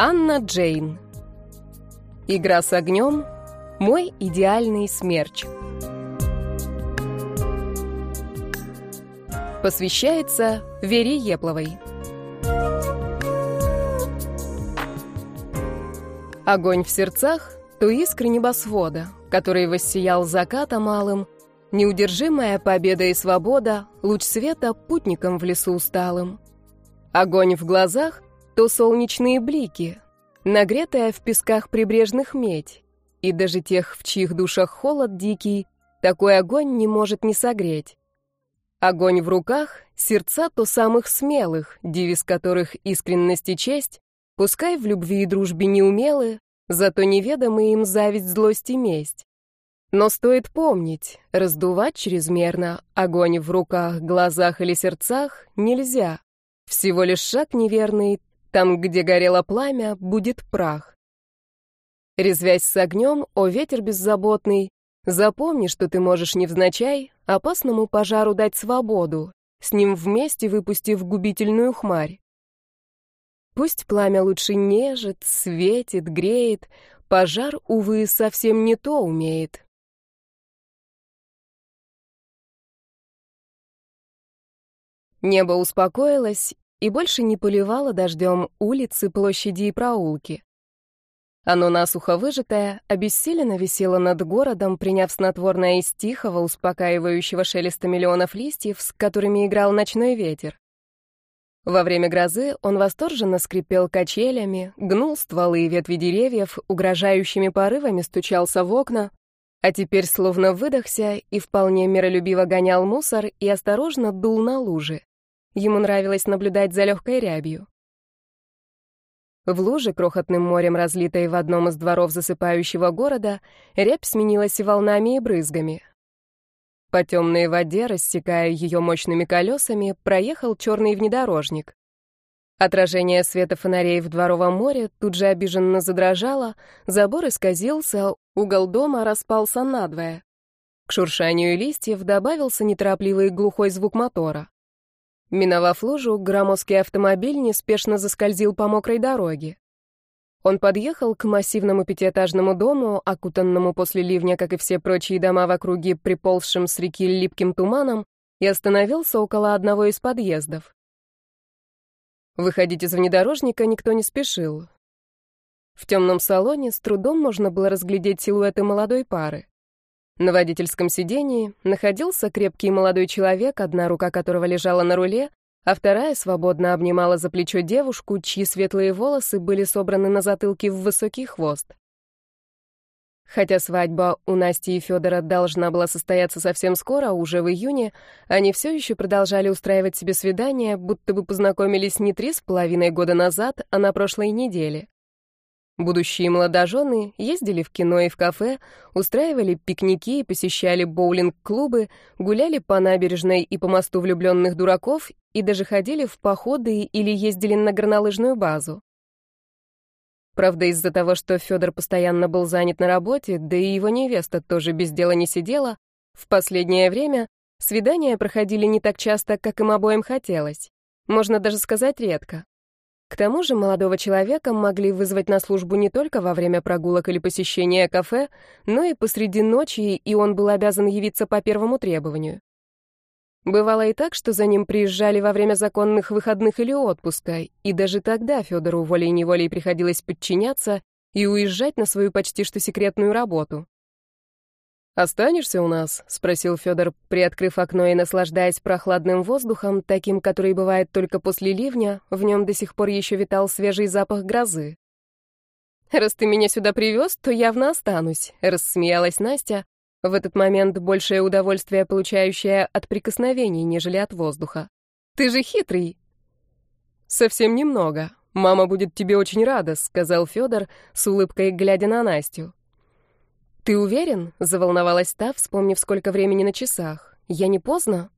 Анна Джейн. Игра с огнем. Мой идеальный смерч. Посвящается Вере Епловой. Огонь в сердцах — то искры небосвода, который воссиял заката малым, неудержимая победа и свобода, луч света путникам в лесу усталым. Огонь в глазах — то солнечные блики, нагретая в песках прибрежных медь, и даже тех, в чьих душах холод дикий, такой огонь не может не согреть. Огонь в руках — сердца то самых смелых, девиз которых искренность и честь, пускай в любви и дружбе неумелы, зато неведомы им зависть, злость и месть. Но стоит помнить, раздувать чрезмерно огонь в руках, глазах или сердцах нельзя. Всего лишь шаг неверный, там, где горело пламя, будет прах. Резвясь с огнем, о ветер беззаботный, запомни, что ты можешь невзначай опасному пожару дать свободу, с ним вместе выпустив губительную хмарь. Пусть пламя лучше нежит, светит, греет, пожар, увы, совсем не то умеет. Небо успокоилось и больше не поливало дождем улицы, площади и проулки. Оно насухо выжатое, обессиленно висело над городом, приняв снотворное из тихого, успокаивающего шелеста миллионов листьев, с которыми играл ночной ветер. Во время грозы он восторженно скрипел качелями, гнул стволы и ветви деревьев, угрожающими порывами стучался в окна, а теперь словно выдохся и вполне миролюбиво гонял мусор и осторожно дул на лужи. Ему нравилось наблюдать за легкой рябью. В луже, крохотным морем разлитой в одном из дворов засыпающего города, рябь сменилась волнами и брызгами. По темной воде, рассекая ее мощными колесами, проехал черный внедорожник. Отражение света фонарей в дворовом море тут же обиженно задрожало, забор исказился, угол дома распался надвое. К шуршанию листьев добавился неторопливый глухой звук мотора. Миновав лужу, громоздкий автомобиль неспешно заскользил по мокрой дороге. Он подъехал к массивному пятиэтажному дому, окутанному после ливня, как и все прочие дома в округе, приползшим с реки липким туманом, и остановился около одного из подъездов. Выходить из внедорожника никто не спешил. В темном салоне с трудом можно было разглядеть силуэты молодой пары. На водительском сидении находился крепкий молодой человек, одна рука которого лежала на руле, а вторая свободно обнимала за плечо девушку, чьи светлые волосы были собраны на затылке в высокий хвост. Хотя свадьба у Насти и Федора должна была состояться совсем скоро, уже в июне, они все еще продолжали устраивать себе свидания, будто бы познакомились не три с половиной года назад, а на прошлой неделе. Будущие молодожены ездили в кино и в кафе, устраивали пикники и посещали боулинг-клубы, гуляли по набережной и по мосту влюбленных дураков и даже ходили в походы или ездили на горнолыжную базу. Правда, из-за того, что Федор постоянно был занят на работе, да и его невеста тоже без дела не сидела, в последнее время свидания проходили не так часто, как им обоим хотелось. Можно даже сказать редко. К тому же молодого человека могли вызвать на службу не только во время прогулок или посещения кафе, но и посреди ночи, и он был обязан явиться по первому требованию. Бывало и так, что за ним приезжали во время законных выходных или отпуска, и даже тогда Федору волей-неволей приходилось подчиняться и уезжать на свою почти что секретную работу. «Останешься у нас?» — спросил Федор, приоткрыв окно и наслаждаясь прохладным воздухом, таким, который бывает только после ливня, в нем до сих пор еще витал свежий запах грозы. «Раз ты меня сюда привез, то явно останусь», — рассмеялась Настя, в этот момент большее удовольствие получающее от прикосновений, нежели от воздуха. «Ты же хитрый!» «Совсем немного. Мама будет тебе очень рада», — сказал Федор, с улыбкой глядя на Настю. «Ты уверен?» — заволновалась та, вспомнив, сколько времени на часах. «Я не поздно?»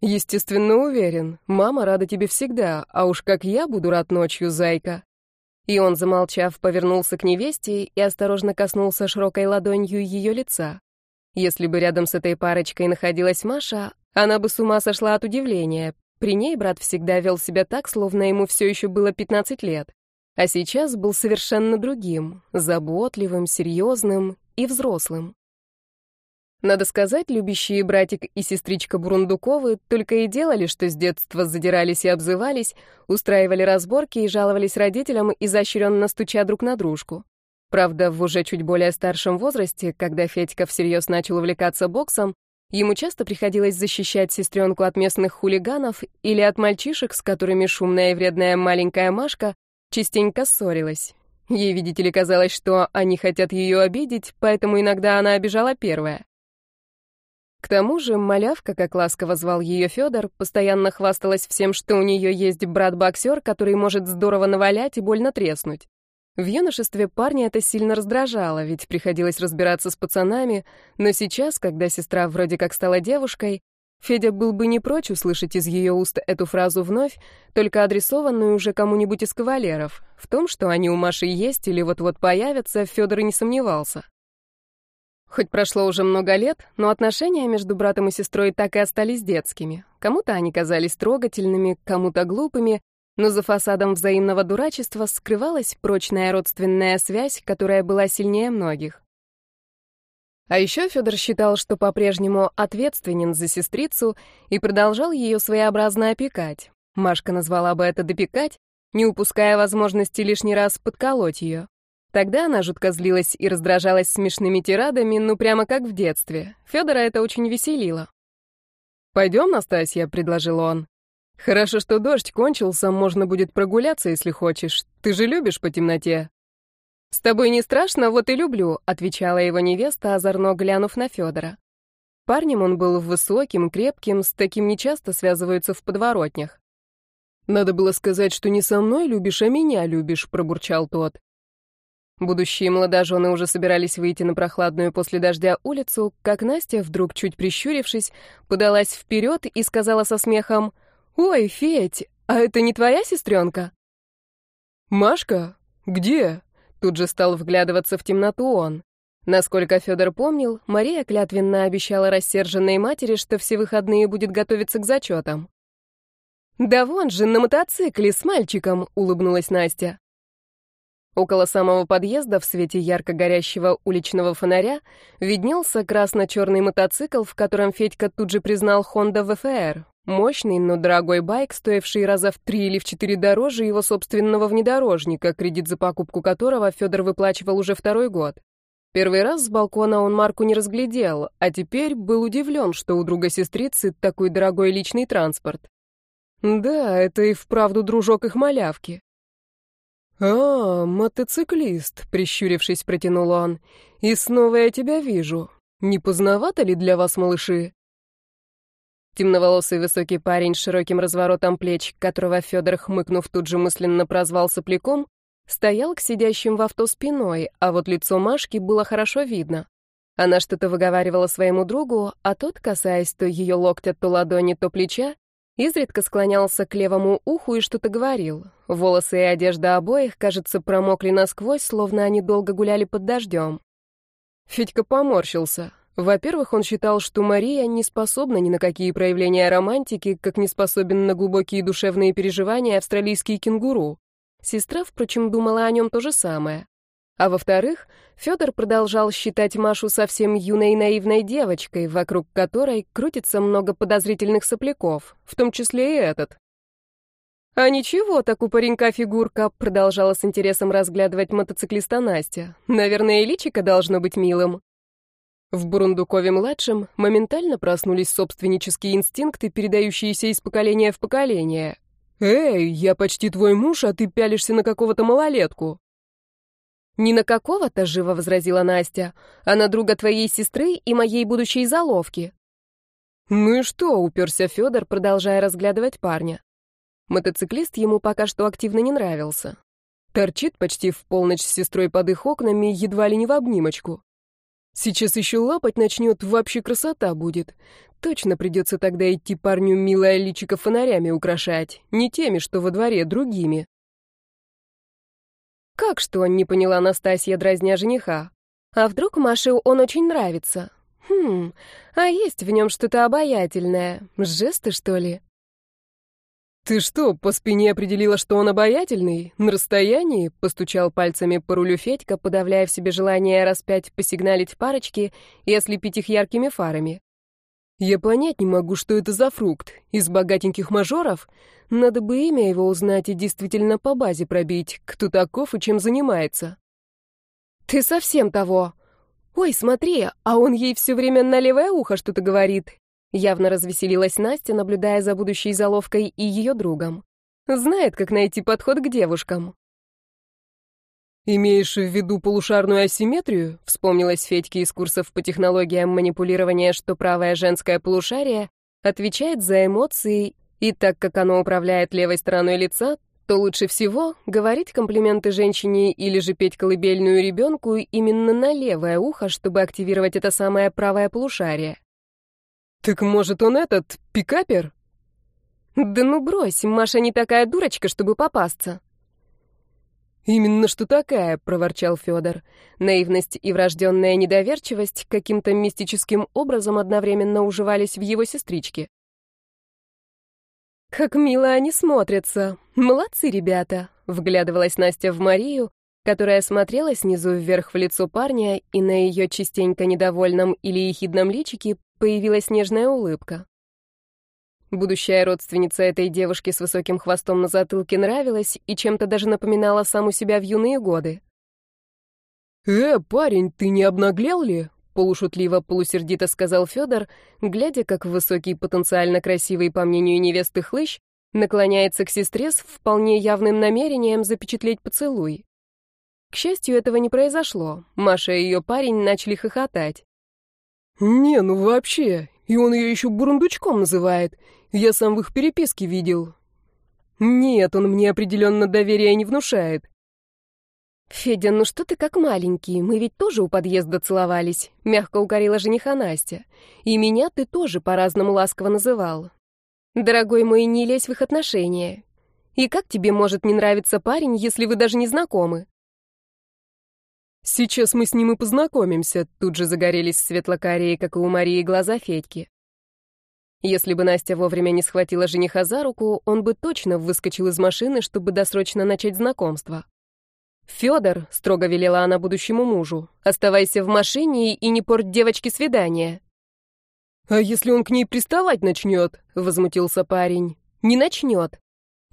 «Естественно, уверен. Мама рада тебе всегда, а уж как я буду рад ночью, зайка». И он, замолчав, повернулся к невесте и осторожно коснулся широкой ладонью ее лица. Если бы рядом с этой парочкой находилась Маша, она бы с ума сошла от удивления. При ней брат всегда вел себя так, словно ему все еще было 15 лет. А сейчас был совершенно другим, заботливым, серьезным и взрослым. Надо сказать, любящие братик и сестричка Бурундуковы только и делали, что с детства задирались и обзывались, устраивали разборки и жаловались родителям, изощренно стуча друг на дружку. Правда, в уже чуть более старшем возрасте, когда Федька всерьез начал увлекаться боксом, ему часто приходилось защищать сестренку от местных хулиганов или от мальчишек, с которыми шумная и вредная маленькая Машка частенько ссорилась. Ей, видите ли, казалось, что они хотят ее обидеть, поэтому иногда она обижала первая. К тому же малявка, как ласково звал ее Федор, постоянно хвасталась всем, что у нее есть брат-боксер, который может здорово навалять и больно треснуть. В юношестве парня это сильно раздражало, ведь приходилось разбираться с пацанами, но сейчас, когда сестра вроде как стала девушкой, Федя был бы не прочь услышать из ее уст эту фразу вновь, только адресованную уже кому-нибудь из кавалеров. В том, что они у Маши есть или вот-вот появятся, Федор и не сомневался. Хоть прошло уже много лет, но отношения между братом и сестрой так и остались детскими. Кому-то они казались трогательными, кому-то глупыми, но за фасадом взаимного дурачества скрывалась прочная родственная связь, которая была сильнее многих. А еще Федор считал, что по-прежнему ответственен за сестрицу и продолжал ее своеобразно опекать. Машка назвала бы это «допекать», не упуская возможности лишний раз подколоть ее. Тогда она жутко злилась и раздражалась смешными тирадами, ну прямо как в детстве. Федора это очень веселило. «Пойдем, Настасья», — предложил он. Хорошо, что дождь кончился, можно будет прогуляться, если хочешь. Ты же любишь по темноте. С тобой не страшно, вот и люблю, отвечала его невеста, озорно глянув на Федора. Парнем он был высоким, крепким, с таким нечасто связываются в подворотнях. Надо было сказать, что не со мной любишь, а меня любишь, пробурчал тот. Будущие молодожены уже собирались выйти на прохладную после дождя улицу, как Настя, вдруг чуть прищурившись, подалась вперед и сказала со смехом — «Ой, Федь, а это не твоя сестренка?» «Машка? Где?» Тут же стал вглядываться в темноту он. Насколько Федор помнил, Мария клятвенно обещала рассерженной матери, что все выходные будет готовиться к зачетам. «Да вон же, на мотоцикле с мальчиком!» — улыбнулась Настя. Около самого подъезда в свете ярко горящего уличного фонаря виднелся красно-черный мотоцикл, в котором Федька тут же признал Honda VFR. Мощный, но дорогой байк, стоивший раза в три или в четыре дороже его собственного внедорожника, кредит за покупку которого Федор выплачивал уже второй год. Первый раз с балкона он марку не разглядел, а теперь был удивлен, что у друга сестрицы такой дорогой личный транспорт. Да, это и вправду дружок их малявки. «А, мотоциклист», — прищурившись, протянул он. «И снова я тебя вижу. Не поздновато ли для вас, малыши?» Темноволосый высокий парень с широким разворотом плеч, которого Федор, хмыкнув, тут же мысленно прозвал сопляком, стоял к сидящим в авто спиной, а вот лицо Машки было хорошо видно. Она что-то выговаривала своему другу, а тот, касаясь то ее локтя, то ладони, то плеча, изредка склонялся к левому уху и что-то говорил. Волосы и одежда обоих, кажется, промокли насквозь, словно они долго гуляли под дождем. Федька поморщился. Во-первых, он считал, что Мария не способна ни на какие проявления романтики, как не способен на глубокие душевные переживания австралийский кенгуру. Сестра, впрочем, думала о нем то же самое. А во-вторых, Федор продолжал считать Машу совсем юной и наивной девочкой, вокруг которой крутится много подозрительных сопляков, в том числе и этот. «А ничего, так у паренька фигурка», — продолжала с интересом разглядывать мотоциклиста Настя. «Наверное, и личико должно быть милым». В Бурундукове-младшем моментально проснулись собственнические инстинкты, передающиеся из поколения в поколение. «Эй, я почти твой муж, а ты пялишься на какого-то малолетку». «Не на какого-то», — живо возразила Настя, «а на друга твоей сестры и моей будущей заловки». «Ну и что?» — уперся Федор, продолжая разглядывать парня. Мотоциклист ему пока что активно не нравился. Торчит почти в полночь с сестрой под их окнами, едва ли не в обнимочку. Сейчас еще лапать начнет, вообще красота будет. Точно придется тогда идти парню милое личико фонарями украшать, не теми, что во дворе, другими. Как что, не поняла Настасья, дразня жениха. А вдруг Маше он очень нравится? Хм, а есть в нем что-то обаятельное. Жесты, что ли? «Ты что, по спине определила, что он обаятельный? На расстоянии?» — постучал пальцами по рулю Федька, подавляя в себе желание распять, посигналить парочки и ослепить их яркими фарами. «Я понять не могу, что это за фрукт. Из богатеньких мажоров? Надо бы имя его узнать и действительно по базе пробить, кто таков и чем занимается». «Ты совсем того!» «Ой, смотри, а он ей все время на левое ухо что-то говорит. Явно развеселилась Настя, наблюдая за будущей заловкой и ее другом. Знает, как найти подход к девушкам. «Имеешь в виду полушарную асимметрию?» — вспомнилась Федьке из курсов по технологиям манипулирования, что правое женское полушарие отвечает за эмоции, и так как оно управляет левой стороной лица, то лучше всего говорить комплименты женщине или же петь колыбельную ребенку именно на левое ухо, чтобы активировать это самое правое полушарие. «Так, может, он этот, пикапер?» «Да ну брось, Маша не такая дурочка, чтобы попасться». «Именно что такая», — проворчал Федор. Наивность и врожденная недоверчивость каким-то мистическим образом одновременно уживались в его сестричке. «Как мило они смотрятся! Молодцы, ребята!» — вглядывалась Настя в Марию, которая смотрела снизу вверх в лицо парня, и на ее частенько недовольном или ехидном личике появилась нежная улыбка. Будущая родственница этой девушки с высоким хвостом на затылке нравилась и чем-то даже напоминала саму себя в юные годы. «Э, парень, ты не обнаглел ли?» — полушутливо, полусердито сказал Федор, глядя, как высокий, потенциально красивый, по мнению невесты, хлыщ наклоняется к сестре с вполне явным намерением запечатлеть поцелуй. К счастью, этого не произошло. Маша и ее парень начали хохотать. «Не, ну вообще. И он ее еще бурундучком называет. Я сам в их переписке видел. Нет, он мне определенно доверия не внушает». «Федя, ну что ты как маленький? Мы ведь тоже у подъезда целовались», — мягко укорила жениха Настя. «И меня ты тоже по-разному ласково называл. Дорогой мой, не лезь в их отношения. И как тебе может не нравиться парень, если вы даже не знакомы?» «Сейчас мы с ним и познакомимся», — тут же загорелись светлокарие, как и у Марии, глаза Федьки. Если бы Настя вовремя не схватила жениха за руку, он бы точно выскочил из машины, чтобы досрочно начать знакомство. «Федор», — строго велела она будущему мужу, — «оставайся в машине и не порт девочке свидание». «А если он к ней приставать начнет?» — возмутился парень. «Не начнет».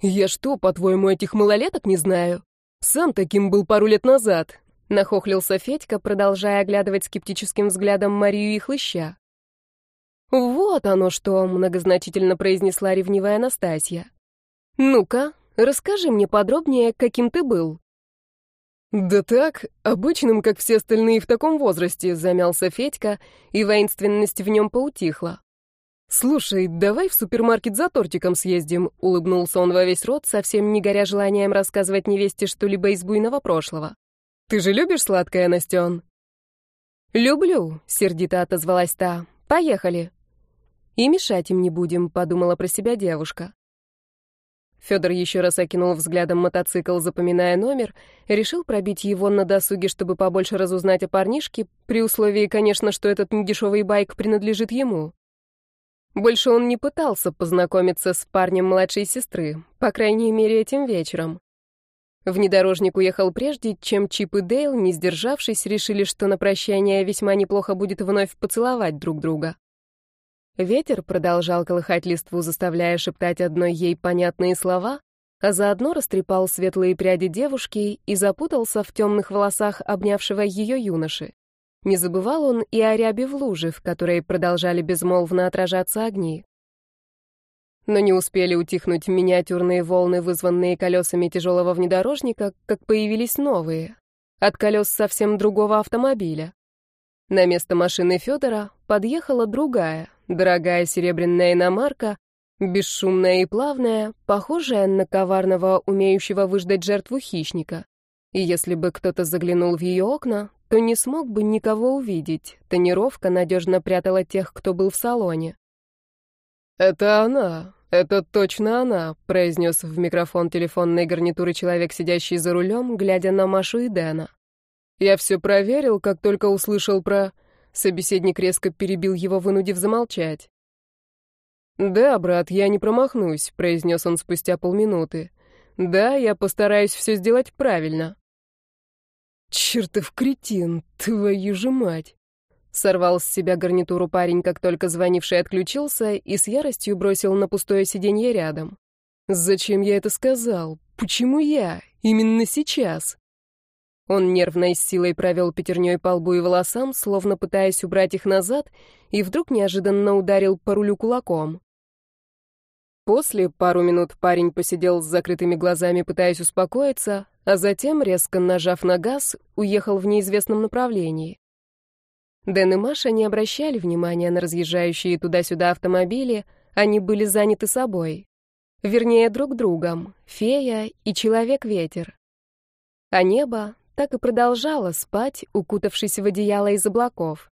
«Я что, по-твоему, этих малолеток не знаю? Сам таким был пару лет назад. Нахохлился Федька, продолжая оглядывать скептическим взглядом Марию и Хлыща. «Вот оно что!» — многозначительно произнесла ревнивая Анастасия. «Ну-ка, расскажи мне подробнее, каким ты был». «Да так, обычным, как все остальные в таком возрасте», — замялся Федька, и воинственность в нем поутихла. «Слушай, давай в супермаркет за тортиком съездим», — улыбнулся он во весь рот, совсем не горя желанием рассказывать невесте что-либо из буйного прошлого. Ты же любишь сладкое, Настен?» «Люблю», — сердито отозвалась та. «Поехали». «И мешать им не будем», — подумала про себя девушка. Федор еще раз окинул взглядом мотоцикл, запоминая номер, решил пробить его на досуге, чтобы побольше разузнать о парнишке, при условии, конечно, что этот недешевый байк принадлежит ему. Больше он не пытался познакомиться с парнем младшей сестры, по крайней мере, этим вечером. Внедорожник уехал прежде, чем Чип и Дейл, не сдержавшись, решили, что на прощание весьма неплохо будет вновь поцеловать друг друга. Ветер продолжал колыхать листву, заставляя шептать одной ей понятные слова, а заодно растрепал светлые пряди девушки и запутался в темных волосах обнявшего ее юноши. Не забывал он и о рябе в луже, в которой продолжали безмолвно отражаться огни. Но не успели утихнуть миниатюрные волны, вызванные колесами тяжелого внедорожника, как появились новые, от колес совсем другого автомобиля. На место машины Федора подъехала другая, дорогая серебряная иномарка, бесшумная и плавная, похожая на коварного, умеющего выждать жертву хищника. И если бы кто-то заглянул в ее окна, то не смог бы никого увидеть. Тонировка надежно прятала тех, кто был в салоне. «Это она, это точно она», — произнес в микрофон телефонной гарнитуры человек, сидящий за рулем, глядя на Машу и Дэна. «Я все проверил, как только услышал про...» Собеседник резко перебил его, вынудив замолчать. «Да, брат, я не промахнусь», — произнес он спустя полминуты. «Да, я постараюсь все сделать правильно». «Чертов кретин, твою же мать!» Сорвал с себя гарнитуру парень, как только звонивший отключился, и с яростью бросил на пустое сиденье рядом. «Зачем я это сказал? Почему я? Именно сейчас?» Он нервной силой провел пятерней по лбу и волосам, словно пытаясь убрать их назад, и вдруг неожиданно ударил по рулю кулаком. После пару минут парень посидел с закрытыми глазами, пытаясь успокоиться, а затем, резко нажав на газ, уехал в неизвестном направлении. Дэн и Маша не обращали внимания на разъезжающие туда-сюда автомобили, они были заняты собой. Вернее, друг другом, фея и человек-ветер. А небо так и продолжало спать, укутавшись в одеяло из облаков.